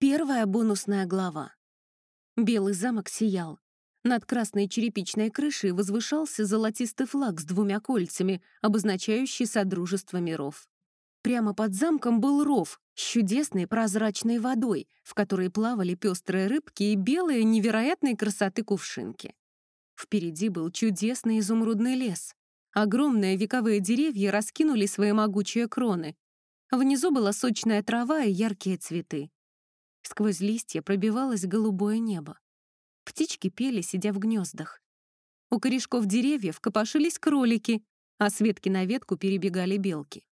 Первая бонусная глава. Белый замок сиял. Над красной черепичной крышей возвышался золотистый флаг с двумя кольцами, обозначающий Содружество миров. Прямо под замком был ров с чудесной прозрачной водой, в которой плавали пестрые рыбки и белые невероятной красоты кувшинки. Впереди был чудесный изумрудный лес. Огромные вековые деревья раскинули свои могучие кроны. Внизу была сочная трава и яркие цветы. Сквозь листья пробивалось голубое небо. Птички пели, сидя в гнездах. У корешков деревьев копошились кролики, а с ветки на ветку перебегали белки.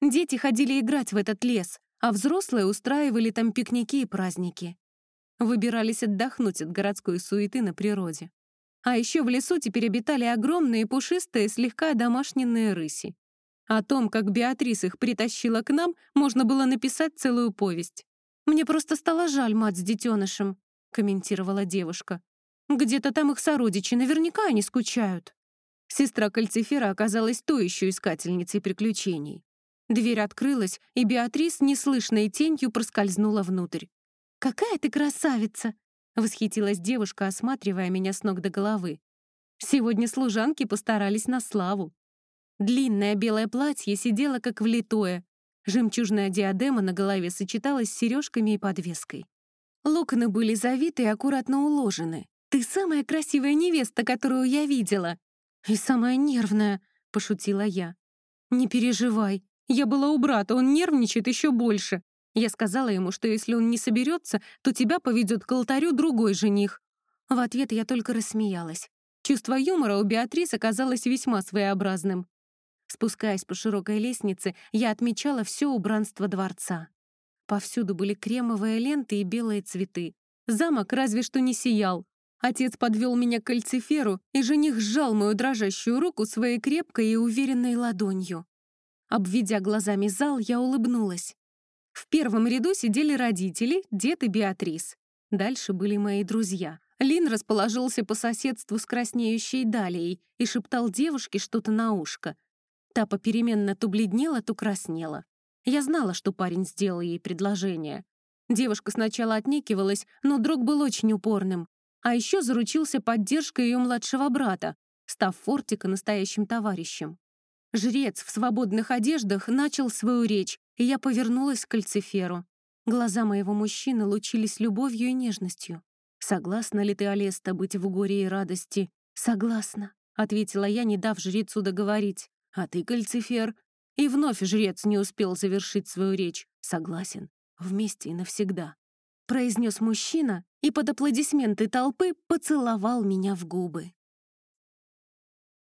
Дети ходили играть в этот лес, а взрослые устраивали там пикники и праздники. Выбирались отдохнуть от городской суеты на природе. А еще в лесу теперь обитали огромные пушистые, слегка домашненные рыси. О том, как Беатрис их притащила к нам, можно было написать целую повесть. «Мне просто стало жаль мать с детенышем», — комментировала девушка. «Где-то там их сородичи, наверняка они скучают». Сестра Кальцифера оказалась той еще искательницей приключений. Дверь открылась, и Беатрис неслышной тенью проскользнула внутрь. «Какая ты красавица!» — восхитилась девушка, осматривая меня с ног до головы. Сегодня служанки постарались на славу. Длинное белое платье сидело как влитое, Жемчужная диадема на голове сочеталась с сережками и подвеской. Локоны были завиты и аккуратно уложены. «Ты самая красивая невеста, которую я видела!» «И самая нервная», — пошутила я. «Не переживай, я была у брата, он нервничает еще больше. Я сказала ему, что если он не соберется, то тебя поведет к алтарю другой жених». В ответ я только рассмеялась. Чувство юмора у Беатрис оказалось весьма своеобразным. Спускаясь по широкой лестнице, я отмечала все убранство дворца. Повсюду были кремовые ленты и белые цветы. Замок разве что не сиял. Отец подвел меня к кальциферу, и жених сжал мою дрожащую руку своей крепкой и уверенной ладонью. Обведя глазами зал, я улыбнулась. В первом ряду сидели родители, дед и Беатрис. Дальше были мои друзья. Лин расположился по соседству с краснеющей Далией и шептал девушке что-то на ушко. Та попеременно то бледнела, то краснела. Я знала, что парень сделал ей предложение. Девушка сначала отнекивалась, но друг был очень упорным. А еще заручился поддержкой ее младшего брата, став Фортика настоящим товарищем. Жрец в свободных одеждах начал свою речь, и я повернулась к кальциферу. Глаза моего мужчины лучились любовью и нежностью. «Согласна ли ты, Алеста, быть в горе и радости?» «Согласна», — ответила я, не дав жрецу договорить. А ты, Кальцифер? И вновь жрец не успел завершить свою речь. Согласен. Вместе и навсегда. Произнес мужчина и под аплодисменты толпы поцеловал меня в губы.